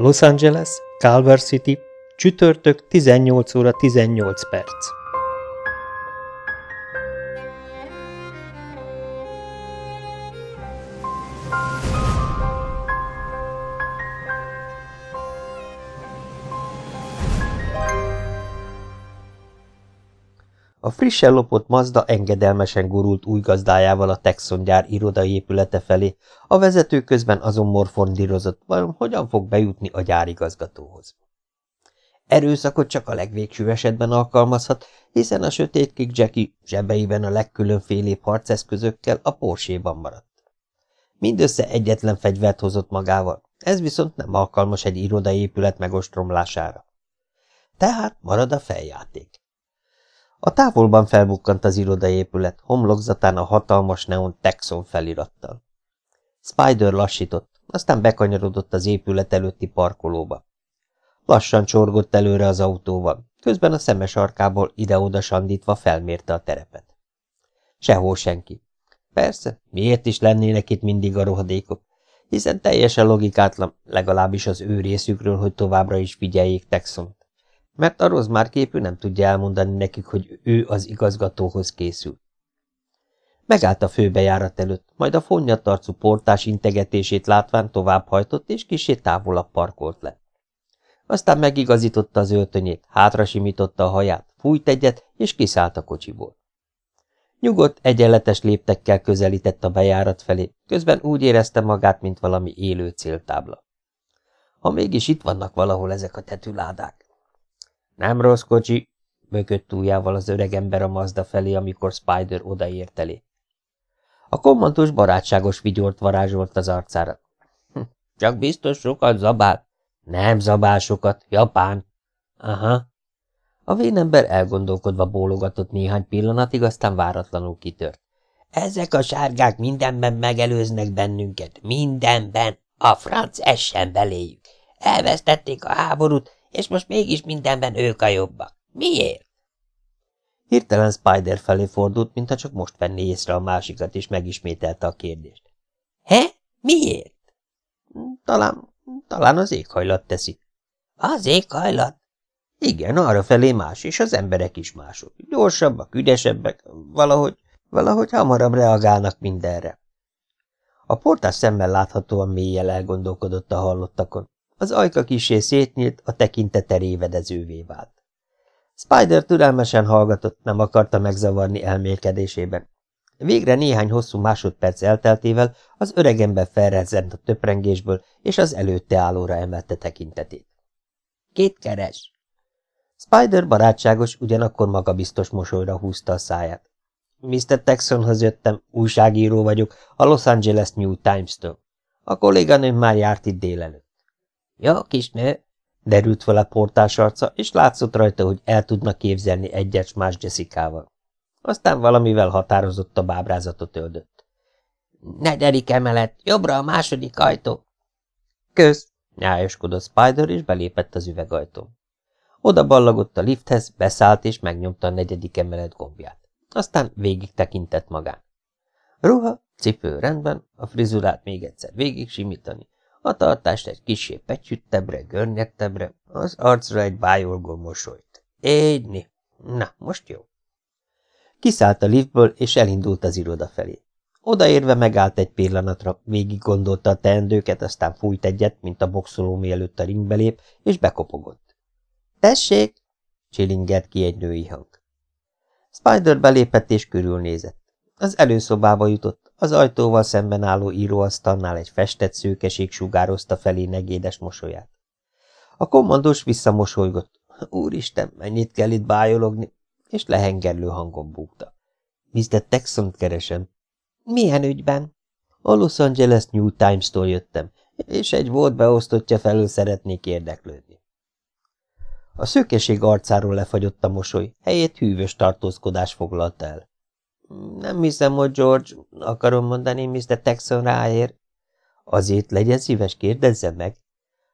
Los Angeles, Culver City, csütörtök 18 óra 18 perc. Frissen lopott Mazda engedelmesen gurult új gazdájával a Texon gyár irodai épülete felé, a vezető közben azon morfondírozott, vajon hogyan fog bejutni a gyárigazgatóhoz. Erőszakot csak a legvégső esetben alkalmazhat, hiszen a sötétkik Jackie zsebeiben a legkülönfélébb harceszközökkel a porséban maradt. Mindössze egyetlen fegyvert hozott magával, ez viszont nem alkalmas egy irodai épület megostromlására. Tehát marad a feljáték. A távolban felbukkant az irodaépület, homlokzatán a hatalmas neon Texon felirattal. Spider lassított, aztán bekanyarodott az épület előtti parkolóba. Lassan csorgott előre az autóval, közben a szemes arkából ide-oda sandítva felmérte a terepet. Sehol senki. Persze, miért is lennének itt mindig a rohadékok, hiszen teljesen logikátlan, legalábbis az ő részükről, hogy továbbra is figyeljék Texon mert a már képű nem tudja elmondani nekik, hogy ő az igazgatóhoz készül. Megállt a főbejárat előtt, majd a fonnyatarcú portás integetését látván továbbhajtott, és kisé távolabb parkolt le. Aztán megigazította az öltönyét, hátra simította a haját, fújt egyet, és kiszállt a kocsiból. Nyugodt, egyenletes léptekkel közelített a bejárat felé, közben úgy érezte magát, mint valami élő céltábla. Ha mégis itt vannak valahol ezek a tetüládák. Nem rossz kocsi, bökött ujjával az öregember a Mazda felé, amikor Spider odaért elé. A kommandós barátságos vigyort varázsolt az arcára. Hm, csak biztos sokat zabál. Nem zabál sokat, japán. Aha. A vénember elgondolkodva bólogatott néhány pillanatig, aztán váratlanul kitört. Ezek a sárgák mindenben megelőznek bennünket, mindenben. A franc essen beléjük. Elvesztették a háborút, és most mégis mindenben ők a jobbak. Miért? Hirtelen Spider felé fordult, mintha csak most venné észre a másikat, és megismételte a kérdést. He? Miért? Talán, talán az éghajlat teszi. Az éghajlat? Igen, arra felé más, és az emberek is mások. Gyorsabbak, üdesebbek, valahogy, valahogy hamarabb reagálnak mindenre. A portás szemmel láthatóan mélyen elgondolkodott a hallottakon. Az ajka kisé szétnyílt, a tekintete révedezővé vált. Spider türelmesen hallgatott, nem akarta megzavarni elmélkedésében. Végre néhány hosszú másodperc elteltével az öregember felrezzent a töprengésből, és az előtte állóra emelte tekintetét. Két keres. Spider barátságos, ugyanakkor magabiztos mosolyra húzta a száját. Mr. Texonhoz jöttem, újságíró vagyok, a Los Angeles New Times-től. A kolléganőm már járt itt délelőtt. Jó kis nő, derült fel a portás arca, és látszott rajta, hogy el tudna képzelni egyet más Jessica-val. Aztán valamivel határozottabb ábrázatot öldött. Negyedik emelet, jobbra a második ajtó. Kösz, nyájoskodott Spider, és belépett az üvegajtón. Oda ballagott a lifthez, beszállt, és megnyomta a negyedik emelet gombját. Aztán végig tekintett magán. Ruha, cipő rendben, a frizurát még egyszer végig simítani, a tartást egy kisé pecsüttebbre, görnyettebbre, az arcra egy bájolgó mosolyt. Égyni. Na, most jó. Kiszállt a liftből, és elindult az iroda felé. Odaérve megállt egy pillanatra, végig gondolta a teendőket, aztán fújt egyet, mint a boxoló mielőtt a ringbe lép, és bekopogott. – Tessék! – csilingert ki egy női hang. Spider belépett és körülnézett. Az előszobába jutott, az ajtóval szemben álló íróasztalnál egy festett szőkeség sugározta felé negédes mosolyát. A kommandós visszamosolygott. Úristen, mennyit kell itt bájologni? És lehengerlő hangon búgta. Mr. Texon keresem. Milyen ügyben? A Los Angeles New Times-tól jöttem, és egy volt beosztottja felől szeretnék érdeklődni. A szőkeség arcáról lefagyott a mosoly, helyét hűvös tartózkodás foglalta el. Nem hiszem, hogy George, akarom mondani, Mr. Texon ráér. Azért legyen szíves, kérdezze meg.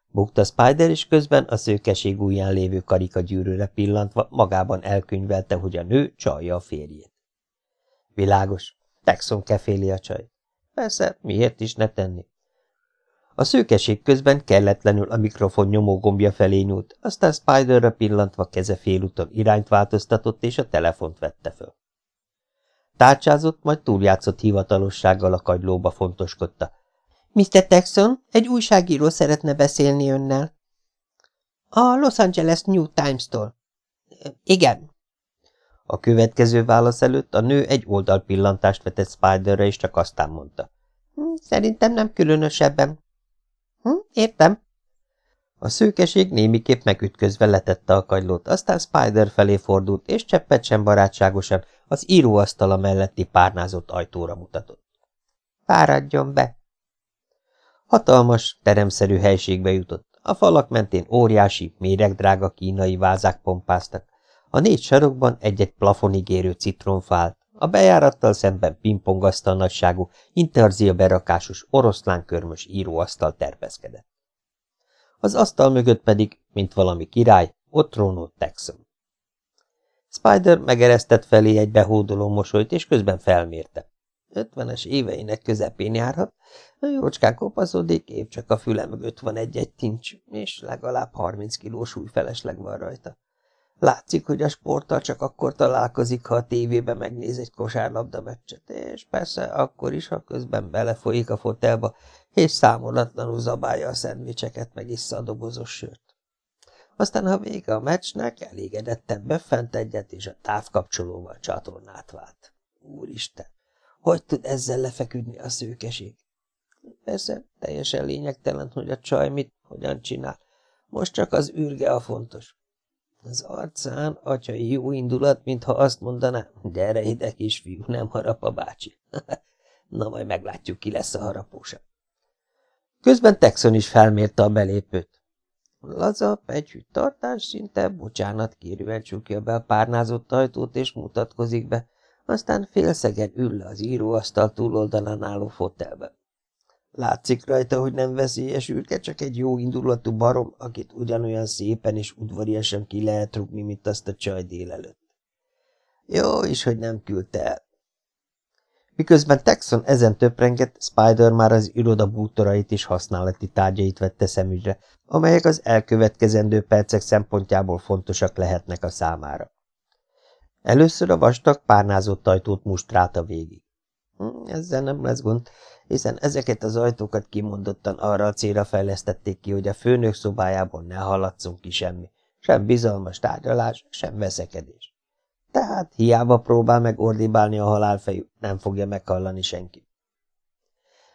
Bukta Spider, és közben a szőkeség ujján lévő karikagyűrűre pillantva magában elkönyvelte, hogy a nő csalja a férjét. Világos. Texon keféli a csaj. Persze, miért is ne tenni? A szőkeség közben kelletlenül a mikrofon nyomógombja felé nyúlt, aztán Spiderre pillantva keze félúton irányt változtatott, és a telefont vette föl. Tárcsázott, majd túljátszott hivatalossággal a kagylóba fontoskodta. – Mr. Texon, egy újságíró szeretne beszélni önnel. – A Los Angeles New Times-tól. – Igen. A következő válasz előtt a nő egy oldalpillantást vetett Spiderre, és csak aztán mondta. Hm, – Szerintem nem különösebben. Hm, értem. A szőkeség némiképp megütközve letette a kagylót, aztán Spider felé fordult, és cseppet sem barátságosan az íróasztala melletti párnázott ajtóra mutatott. Fáradjon be! Hatalmas, teremszerű helységbe jutott. A falak mentén óriási, méregdrága kínai vázák pompáztak. A négy sarokban egy-egy plafonig érő citronfált, a bejárattal szemben pingpongasztal nagyságú, interzia berakásos oroszlán-körmös íróasztal terpeszkedett. Az asztal mögött pedig, mint valami király, ott trónolt Texon. Spider megeresztett felé egy behódoló mosolyt, és közben felmérte. Ötvenes éveinek közepén járhat, a jócskán kopaszodik, épp csak a füle mögött van egy-egy tincs, és legalább harminc kilós új felesleg van rajta. Látszik, hogy a sporttal csak akkor találkozik, ha a tévébe megnéz egy kosárlabda meccset, és persze akkor is, ha közben belefolyik a fotelba, és számolatlanul zabálja a szendvicseket, meg issza a dobozos sört. Aztán, ha vége a meccsnek, elégedetten befent egyet, és a távkapcsolóval csatornát vált. Úristen, hogy tud ezzel lefeküdni a szőkeség? Persze, teljesen lényegtelen, hogy a csaj mit, hogyan csinál. Most csak az űrge a fontos. Az arcán atyai jó indulat, mintha azt mondaná, gyere ide, kisfiú, nem harap a bácsi. Na, majd meglátjuk, ki lesz a harapósa. Közben Texon is felmérte a belépőt. Laza, pegyhű tartás szinte bocsánat kérően csukja be a párnázott ajtót, és mutatkozik be, aztán félszegen ül le az íróasztal túloldalán álló fotelbe. Látszik rajta, hogy nem veszélyes űrke, csak egy jó indulatú barom, akit ugyanolyan szépen és udvariasan ki lehet rúgni, mint azt a csaj délelőtt. Jó is, hogy nem küldte el. Miközben Texon ezen töprengett, Spider már az iroda bútorait és használati tárgyait vette szemügyre, amelyek az elkövetkezendő percek szempontjából fontosak lehetnek a számára. Először a vastag, párnázott ajtót mustrálta végig. Hm, ezzel nem lesz gond, hiszen ezeket az ajtókat kimondottan arra a célra fejlesztették ki, hogy a főnök szobájából ne hallatszunk ki semmi, sem bizalmas tárgyalás, sem veszekedés. Tehát hiába próbál meg ordibálni a halálfejű, nem fogja meghallani senki.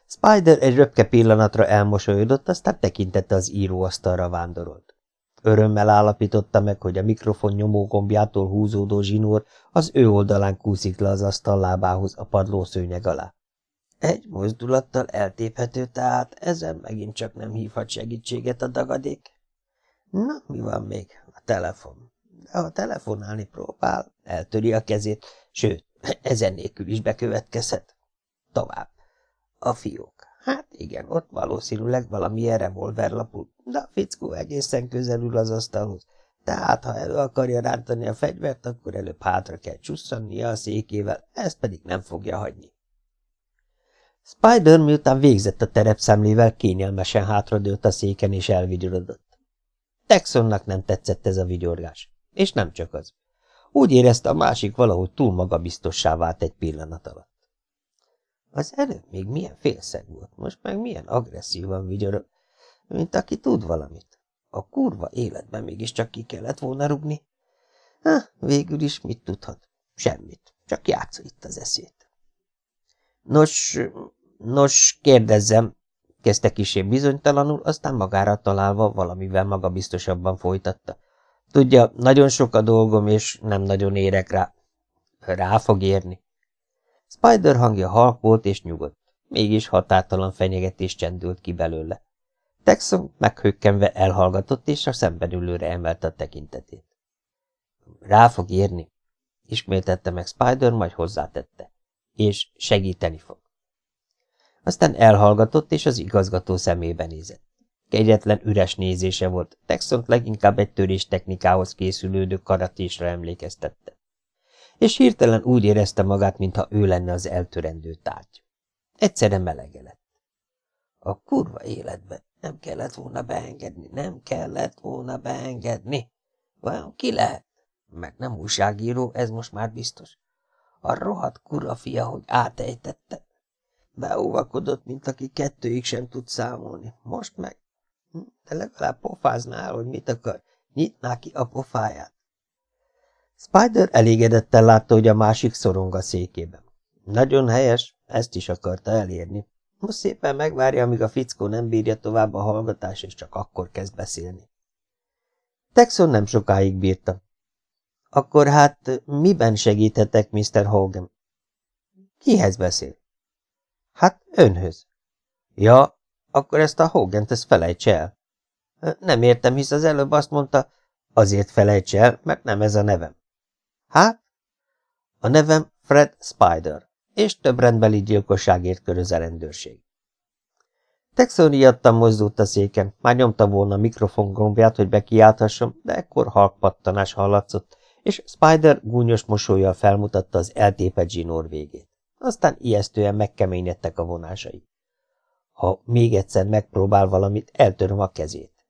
Spider egy röpke pillanatra elmosolyodott, aztán tekintette az íróasztalra vándorolt. Örömmel állapította meg, hogy a mikrofon nyomógombjától húzódó zsinór az ő oldalán kúszik le az asztal lábához a padlószőnyeg alá. Egy mozdulattal eltéphető, tehát ezen megint csak nem hívhat segítséget a dagadék. Na, mi van még? A telefon. De ha telefonálni próbál, eltöri a kezét, sőt, ezen nélkül is bekövetkezhet. Tovább. A fiók. Hát igen, ott valószínűleg valamilyen revolver lapul, de a fickó egészen közelül az asztalhoz. Tehát, ha elő akarja rántani a fegyvert, akkor előbb hátra kell csusszannia a székével, ezt pedig nem fogja hagyni. Spider miután végzett a terepszemlével, kényelmesen hátradőlt a széken és elvigyorodott. Texonnak nem tetszett ez a vigyorgás. És nem csak az. Úgy érezte, a másik valahogy túl magabiztossá vált egy pillanat alatt. Az előbb még milyen félszeg volt, most meg milyen agresszívan vigyorog, mint aki tud valamit. A kurva életben mégiscsak ki kellett volna rugni. Ha, végül is mit tudhat? Semmit, csak játsza itt az eszét. Nos, nos, kérdezzem, kezdte kisé bizonytalanul, aztán magára találva valamivel magabiztosabban folytatta. Tudja, nagyon sok a dolgom, és nem nagyon érek rá. Rá fog érni. Spider hangja halk volt és nyugodt, mégis határtalan fenyegetés csendült ki belőle. Texon meghökkenve elhallgatott, és a szemben ülőre emelte a tekintetét. Rá fog érni, ismételte meg Spider, majd hozzátette. És segíteni fog. Aztán elhallgatott, és az igazgató szemébe nézett. Kegyetlen üres nézése volt, Texont leginkább egy törés technikához készülődő karatésra emlékeztette. És hirtelen úgy érezte magát, mintha ő lenne az eltörendő tárgy. Egyszerre melege lett. A kurva életben nem kellett volna beengedni, nem kellett volna beengedni. Vajon ki lehet? Meg nem újságíró, ez most már biztos. A rohadt kurva fia, hogy átejtette. Beóvakodott, mint aki kettőig sem tud számolni. Most meg? De legalább pofáznál, hogy mit akar. Nyitná ki a pofáját. Spider elégedetten látta, hogy a másik szorong a székében. Nagyon helyes, ezt is akarta elérni. Most szépen megvárja, amíg a fickó nem bírja tovább a hallgatás, és csak akkor kezd beszélni. Texon nem sokáig bírta. Akkor hát miben segíthetek, Mr. Hogan? Kihez beszél? Hát önhöz. Ja, akkor ezt a Hogan-t ezt felejts el. Nem értem, hisz az előbb azt mondta, azért felejts el, mert nem ez a nevem. Hát? A nevem Fred Spider és több rendbeli gyilkosságért köröz a rendőrség. Texon riadtan mozdult a széken, már nyomta volna a mikrofon gombját, hogy bekiálthasson, de ekkor halk pattanás hallatszott, és Spider gúnyos mosolyjal felmutatta az eltépett zsinór végét. Aztán ijesztően megkeményedtek a vonásai. Ha még egyszer megpróbál valamit, eltöröm a kezét.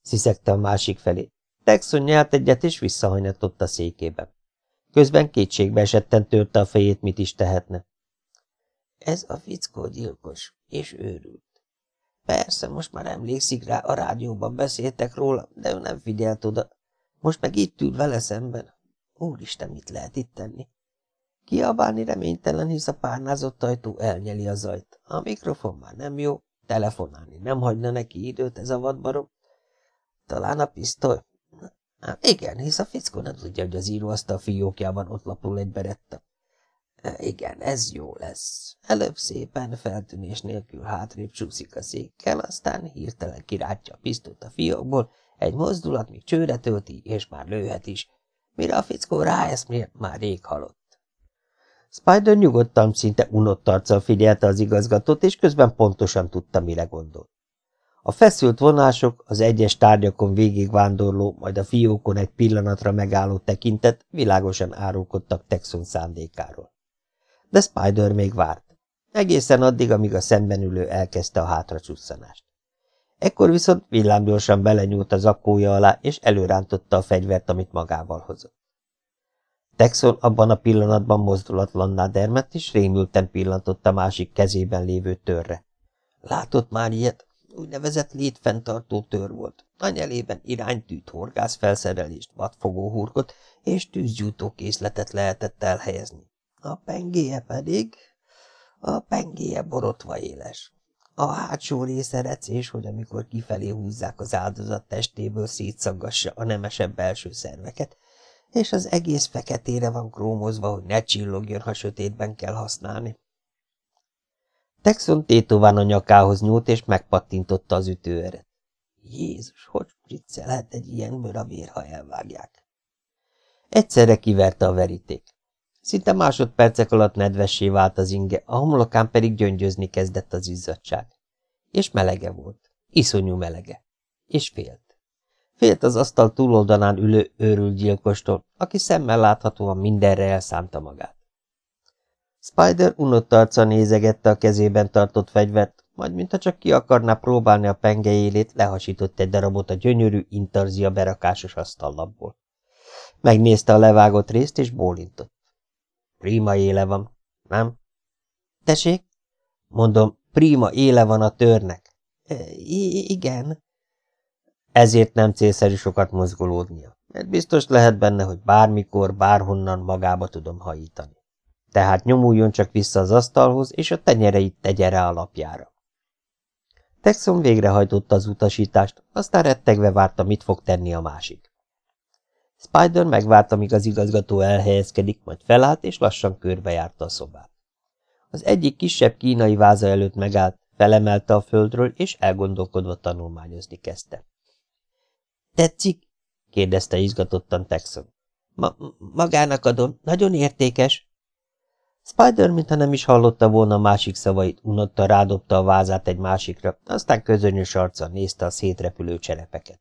Sziszegte a másik felé. Texon nyelt egyet, és visszahanyatott a székében. Közben kétségbe esetten törte a fejét, mit is tehetne. Ez a fickó gyilkos, és őrült. Persze, most már emlékszik rá, a rádióban beszéltek róla, de ő nem figyelt oda. Most meg itt ül vele szemben. Úristen, mit lehet itt tenni? Kiabálni reménytelen, hisz a párnázott ajtó elnyeli a zajt. A mikrofon már nem jó, telefonálni nem hagyna neki időt ez a vadbarom. Talán a pisztoly? Hát igen, hisz a fickó nem tudja, hogy az íróasztal fiókjában ott lapul egy beretta. E, igen, ez jó lesz. Előbb szépen feltűnés nélkül hátrébb csúszik a székkel, aztán hirtelen kirátja a pisztolyt a fiókból, egy mozdulat még csőre tölti, és már lőhet is. Mire a fickó ráeszmél, már rég halott. Spider nyugodtan, szinte unott arccal figyelte az igazgatót, és közben pontosan tudta, mire gondol. A feszült vonások, az egyes tárgyakon végigvándorló, majd a fiókon egy pillanatra megálló tekintet világosan árulkodtak Texon szándékáról. De Spider még várt. Egészen addig, amíg a szemben ülő elkezdte a hátracsusszanást. Ekkor viszont villámgyorsan belenyúlt az akkója alá, és előrántotta a fegyvert, amit magával hozott. Texon abban a pillanatban mozdulatlanná dermett, és rémülten pillantott a másik kezében lévő törre. Látott már ilyet? úgynevezett létfenntartó tör volt. A nyelében iránytűt, horgászfelszerelést, vadfogó hurkot és tűzgyújtó készletet lehetett elhelyezni. A pengéje pedig... A pengéje borotva éles. A hátsó része recés, hogy amikor kifelé húzzák az áldozat testéből, szétszaggassa a nemesebb belső szerveket, és az egész feketére van krómozva, hogy ne csillogjon, ha sötétben kell használni. Texon tétován a nyakához nyúlt, és megpattintotta az ütőeret. Jézus, hogy spriccelhet egy ilyen bőr a vér, ha elvágják? Egyszerre kiverte a veríték. Szinte másodpercek alatt nedvessé vált az inge, a homlokán pedig gyöngyözni kezdett az izzadság. És melege volt. Iszonyú melege. És félt. Félt az asztal túloldalán ülő őrült gyilkostól, aki szemmel láthatóan mindenre elszánta magát. Spider unott arca nézegette a kezében tartott fegyvert, majd mintha csak ki akarná próbálni a pengejélét, lehasított egy darabot a gyönyörű intarzia berakásos asztallapból. Megnézte a levágott részt, és bólintott. Prima éle van, nem? Tessék? Mondom, prima éle van a törnek. E, igen. Ezért nem célszerű sokat mozgolódnia, mert biztos lehet benne, hogy bármikor, bárhonnan magába tudom hajítani tehát nyomuljon csak vissza az asztalhoz, és a tenyereit tegye rá a lapjára. Texon végrehajtotta az utasítást, aztán rettegve várta, mit fog tenni a másik. Spider megvárta, míg az igazgató elhelyezkedik, majd felállt, és lassan körbejárta a szobát. Az egyik kisebb kínai váza előtt megállt, felemelte a földről, és elgondolkodva tanulmányozni kezdte. – Tetszik? – kérdezte izgatottan Texon. Ma – Magának adom, nagyon értékes. Spider, mintha nem is hallotta volna másik szavait, unotta rádobta a vázát egy másikra, aztán közönyös arccal nézte a szétrepülő cserepeket.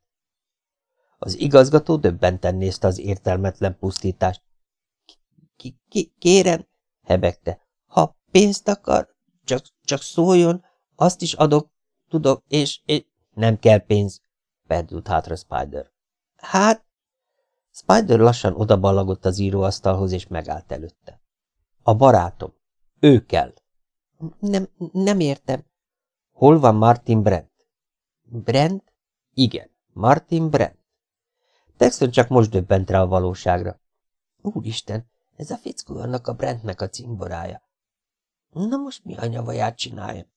Az igazgató döbbenten nézte az értelmetlen pusztítást. K -k Kérem, hebegte, ha pénzt akar, csak, csak szóljon, azt is adok, tudom, és, és... Nem kell pénz, perdült hátra Spider. Hát... Spider lassan odaballagott az íróasztalhoz, és megállt előtte. A barátom. Ő kell. Nem, nem értem. Hol van Martin Brent? Brent? Igen, Martin Brent. Texton csak most döbbent rá a valóságra. Úristen, ez a fickó annak a Brentnek a cimborája. Na most mi anyavaját csináljam?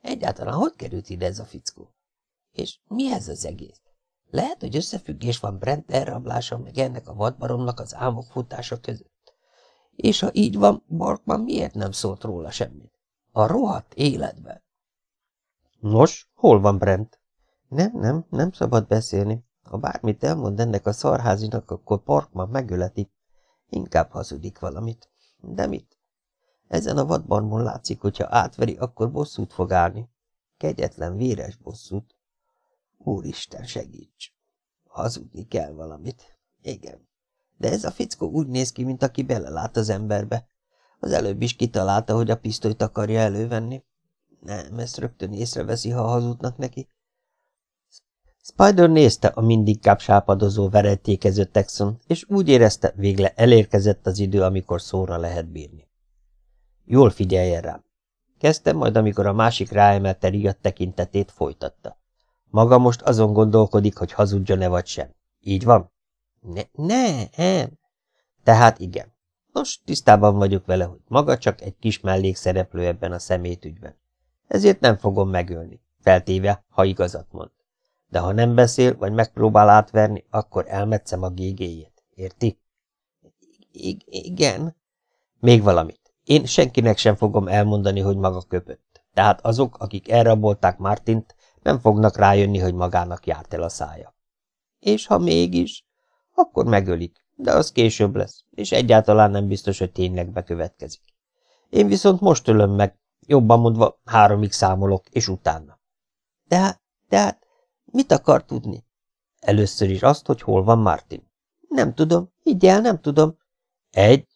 Egyáltalán hogy került ide ez a fickó? És mi ez az egész? Lehet, hogy összefüggés van Brent elrablása meg ennek a vadbaromnak az álmok futása között. És ha így van, Borkman miért nem szólt róla semmit? A rohadt életben. Nos, hol van Brent? Nem, nem, nem szabad beszélni. Ha bármit elmond ennek a szarházinak, akkor Parkman megöleti. Inkább hazudik valamit. De mit? Ezen a vadbarmon látszik, hogyha átveri, akkor bosszút fog állni. Kegyetlen, véres bosszút. Úristen, segíts! Hazudni kell valamit. Igen. De ez a fickó úgy néz ki, mint aki belelát az emberbe. Az előbb is kitalálta, hogy a pisztolyt akarja elővenni. Nem, ezt rögtön észreveszi, ha hazudnak neki. Spider nézte a mindig sápadozó verejtékező Texon, és úgy érezte, végle elérkezett az idő, amikor szóra lehet bírni. Jól figyeljen rám. Kezdte, majd amikor a másik ráemelte riadt tekintetét, folytatta. Maga most azon gondolkodik, hogy hazudjon-e vagy sem. Így van? Ne, ne, nem. Tehát igen. Nos, tisztában vagyok vele, hogy maga csak egy kis mellékszereplő ebben a szemétügyben. Ezért nem fogom megölni, feltéve, ha igazat mond. De ha nem beszél, vagy megpróbál átverni, akkor elmetszem a gégéjét. Érti? I igen. Még valamit. Én senkinek sem fogom elmondani, hogy maga köpött. Tehát azok, akik elrabolták Martint, nem fognak rájönni, hogy magának járt el a szája. És ha mégis? Akkor megölik, de az később lesz, és egyáltalán nem biztos, hogy tényleg bekövetkezik. Én viszont most ölöm meg, jobban mondva háromig számolok, és utána. De hát, de hát, mit akar tudni? Először is azt, hogy hol van Martin. Nem tudom, higgy el, nem tudom. Egy.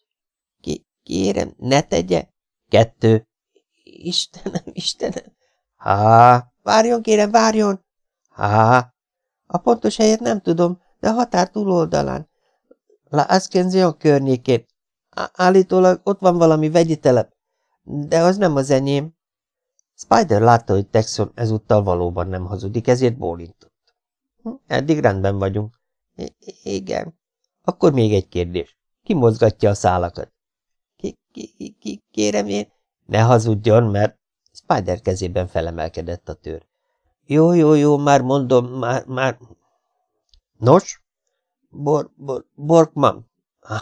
Ki, kérem, ne tegye. Kettő. Istenem, Istenem. Há. Várjon, kérem, várjon. Há. A pontos helyet nem tudom, de a határ túloldalán. La Ascension környékén. Állítólag ott van valami vegyi telep, de az nem az enyém. Spider látta, hogy Texon ezúttal valóban nem hazudik, ezért bólintott. Hm, eddig rendben vagyunk. I igen. Akkor még egy kérdés. Ki mozgatja a szálakat? Ki, ki, ki, kérem én? Ne hazudjon, mert Spider kezében felemelkedett a tör. Jó, jó, jó, már mondom, már, már... Nos? Bor, bor, Borkman.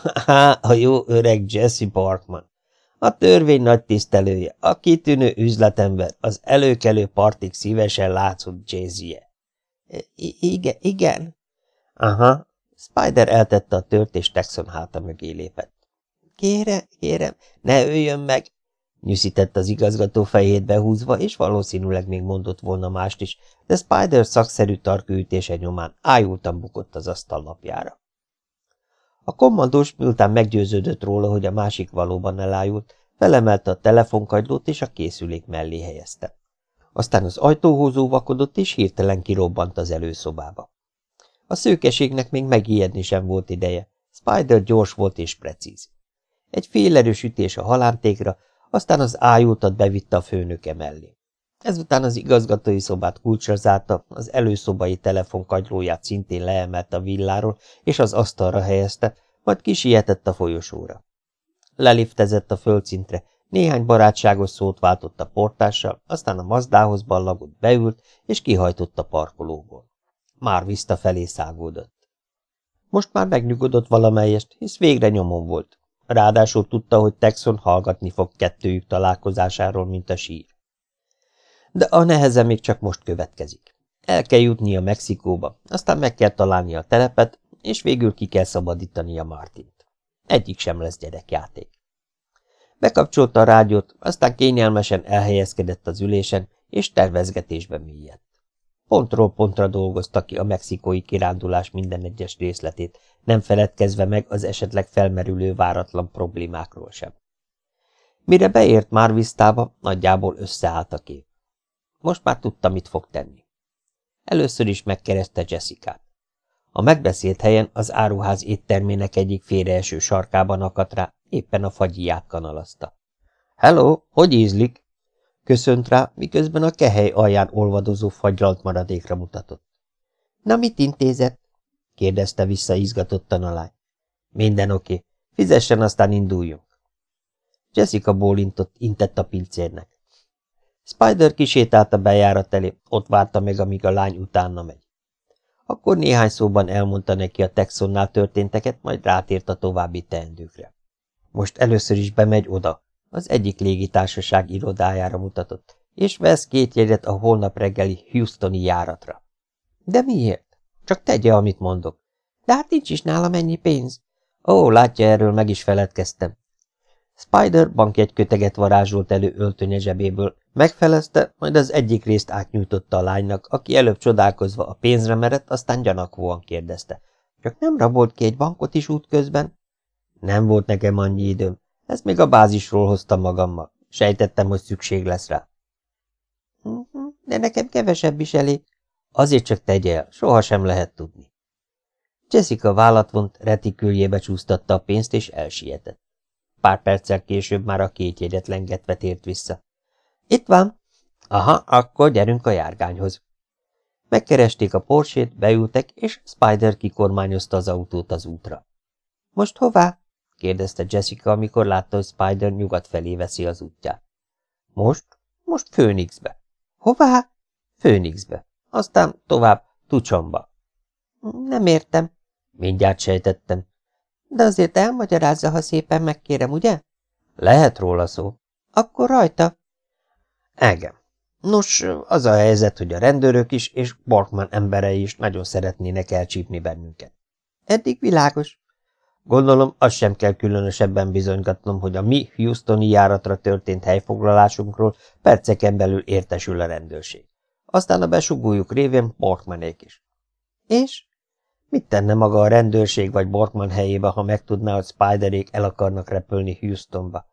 a jó öreg Jesse Borkman. A törvény nagy tisztelője, a kitűnő üzletember, az előkelő partig szívesen látszott Jay-Z-je. Igen, igen. Aha. Spider eltette a tört, és Texon háta mögé lépett. Kérem, kérem, ne öljön meg, nyűszített az igazgató fejét behúzva, és valószínűleg még mondott volna mást is, de Spider szakszerű tarkőütése nyomán ájultan bukott az asztal lapjára. A kommandós, miután meggyőződött róla, hogy a másik valóban elájult, felemelte a telefonkagylót és a készülék mellé helyezte. Aztán az ajtóhózó vakodott, és hirtelen kirobbant az előszobába. A szőkeségnek még megijedni sem volt ideje. Spider gyors volt és precíz. Egy félerős ütés a halántékra, aztán az ájultat bevitte a főnöke mellé. Ezután az igazgatói szobát kulcsra zárta, az előszobai telefonkagylóját szintén leemelt a villáról, és az asztalra helyezte, majd kisietett a folyosóra. Leliftezett a földszintre, néhány barátságos szót váltott a portással, aztán a mazdához ballagott, beült, és kihajtott a parkolóból. Már vissza felé szágódott. Most már megnyugodott valamelyest, hisz végre nyomon volt. Ráadásul tudta, hogy Texon hallgatni fog kettőjük találkozásáról, mint a sír. De a neheze még csak most következik. El kell jutnia Mexikóba, aztán meg kell találni a telepet, és végül ki kell szabadítani a Martint. Egyik sem lesz gyerekjáték. Bekapcsolta a rádiót, aztán kényelmesen elhelyezkedett az ülésen, és tervezgetésbe mélyedt. Pontról pontra dolgozta ki a mexikói kirándulás minden egyes részletét, nem feledkezve meg az esetleg felmerülő váratlan problémákról sem. Mire beért Marvisztába, nagyjából összeállt a kép. most már tudta, mit fog tenni. Először is megkereste Jessica-t. A megbeszélt helyen az áruház éttermének egyik félreeső sarkában akadt rá, éppen a fagyját kanalazta. – Hello, hogy ízlik? – köszönt rá, miközben a kehely alján olvadozó fagylalt maradékra mutatott. – Na, mit intézett? – kérdezte vissza izgatottan a lány. – Minden oké. Fizessen, aztán induljunk. Jessica bólintott, intett a pincérnek. Spider kisétált a bejárat elé, ott várta meg, amíg a lány utána megy. Akkor néhány szóban elmondta neki a Texonnál történteket, majd rátért a további teendőkre. Most először is bemegy oda, az egyik légitársaság irodájára mutatott, és vesz két jegyet a holnap reggeli Houstoni járatra. De miért? Csak tegye, amit mondok. De hát nincs is nálam ennyi pénz. Ó, látja, erről meg is feledkeztem. Spider bankjegyköteget varázsolt elő öltönye zsebéből, megfelezte, majd az egyik részt átnyújtotta a lánynak, aki előbb csodálkozva a pénzre merett, aztán gyanakvóan kérdezte. Csak nem rabolt ki egy bankot is útközben? Nem volt nekem annyi időm. Ezt még a bázisról hoztam magammal. Sejtettem, hogy szükség lesz rá. Mhm, de nekem kevesebb is elég. Azért csak tegye el, sohasem lehet tudni. Jessica vállat vont, retiküljébe csúsztatta a pénzt, és elsietett. Pár perccel később már a két jegyet lengetve tért vissza. Itt van. Aha, akkor gyerünk a járgányhoz. Megkeresték a porsét, beültek, és Spider kikormányozta az autót az útra. Most hová? kérdezte Jessica, amikor látta, hogy Spider nyugat felé veszi az útját. Most? Most Phoenixbe. Hová? Phoenixbe. Aztán tovább Tucsomba. Nem értem. Mindjárt sejtettem. De azért elmagyarázza, ha szépen megkérem, ugye? Lehet róla szó. Akkor rajta. Engem. Nos, az a helyzet, hogy a rendőrök is és Borkman emberei is nagyon szeretnének elcsípni bennünket. Eddig világos. Gondolom, azt sem kell különösebben bizonygatnom, hogy a mi Houstoni járatra történt helyfoglalásunkról perceken belül értesül a rendőrség. Aztán a besugójuk révén Borkmanék is. És? Mit tenne maga a rendőrség vagy Borkman helyébe, ha megtudná, hogy Spiderék el akarnak repülni Houstonba?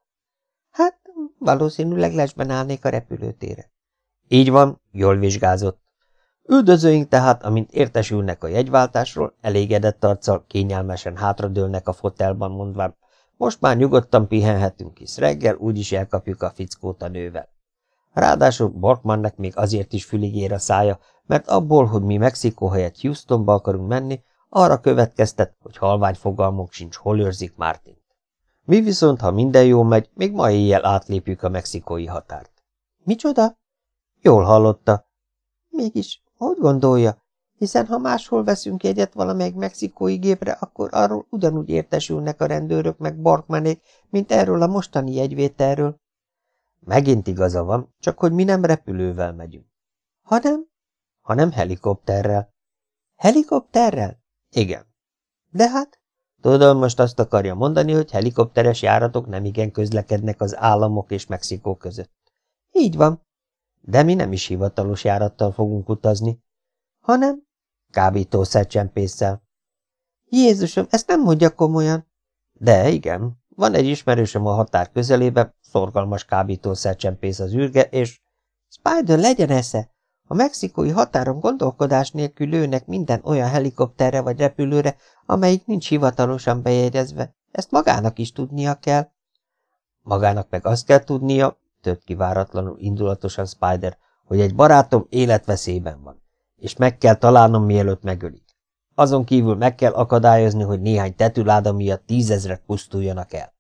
Hát, valószínűleg lesben állnék a repülőtére. Így van, jól vizsgázott. Üldözőink tehát, amint értesülnek a jegyváltásról, elégedett arccal kényelmesen hátradőlnek a fotelban, mondván, most már nyugodtan pihenhetünk, hisz reggel úgyis elkapjuk a fickót a nővel. Ráadásul Borkmannek még azért is fülig ér a szája, mert abból, hogy mi Mexikó helyett Houstonba akarunk menni, arra következtet, hogy halvány fogalmunk sincs, hol őrzik Martint. Mi viszont, ha minden jól megy, még ma éjjel átlépjük a mexikói határt. Micsoda? Jól hallotta. Mégis, hogy gondolja? Hiszen ha máshol veszünk jegyet valamelyik mexikói gépre, akkor arról ugyanúgy értesülnek a rendőrök meg Barkmanék, mint erről a mostani jegyvételről. Megint igaza van, csak hogy mi nem repülővel megyünk. Hanem? Hanem helikopterrel. Helikopterrel? Igen. De hát? Tudom, most azt akarja mondani, hogy helikopteres járatok nem igen közlekednek az államok és Mexikó között. Így van. De mi nem is hivatalos járattal fogunk utazni. Hanem? Kábítószercsempésszel. Jézusom, ezt nem mondja komolyan. De igen, van egy ismerősöm a határ közelébe, szorgalmas kábítószercsempész az űrge, és... Spider, legyen esze! A mexikói határon gondolkodás nélkül lőnek minden olyan helikopterre vagy repülőre, amelyik nincs hivatalosan bejegyezve. Ezt magának is tudnia kell. Magának meg azt kell tudnia, tört ki váratlanul indulatosan Spider, hogy egy barátom életveszélyben van, és meg kell találnom, mielőtt megölik. Azon kívül meg kell akadályozni, hogy néhány tetüláda miatt tízezrek pusztuljanak el.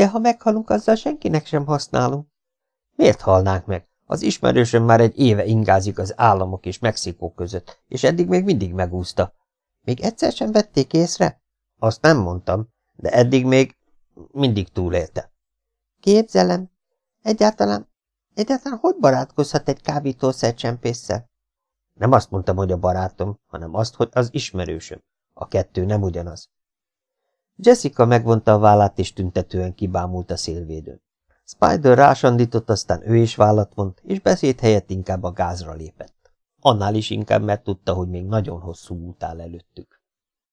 De ha meghalunk, azzal senkinek sem használunk. Miért halnánk meg? Az ismerősöm már egy éve ingázik az államok és Mexikó között, és eddig még mindig megúszta. Még egyszer sem vették észre? Azt nem mondtam, de eddig még mindig túlélte. Képzelem. Egyáltalán, egyáltalán hogy barátkozhat egy kábítószercsempésszel? Nem azt mondtam, hogy a barátom, hanem azt, hogy az ismerősöm. A kettő nem ugyanaz. Jessica megvonta a vállát, és tüntetően kibámult a szélvédőn. Spider rásandított, aztán ő is vállat vont, és beszéd helyett inkább a gázra lépett. Annál is inkább, mert tudta, hogy még nagyon hosszú út áll előttük.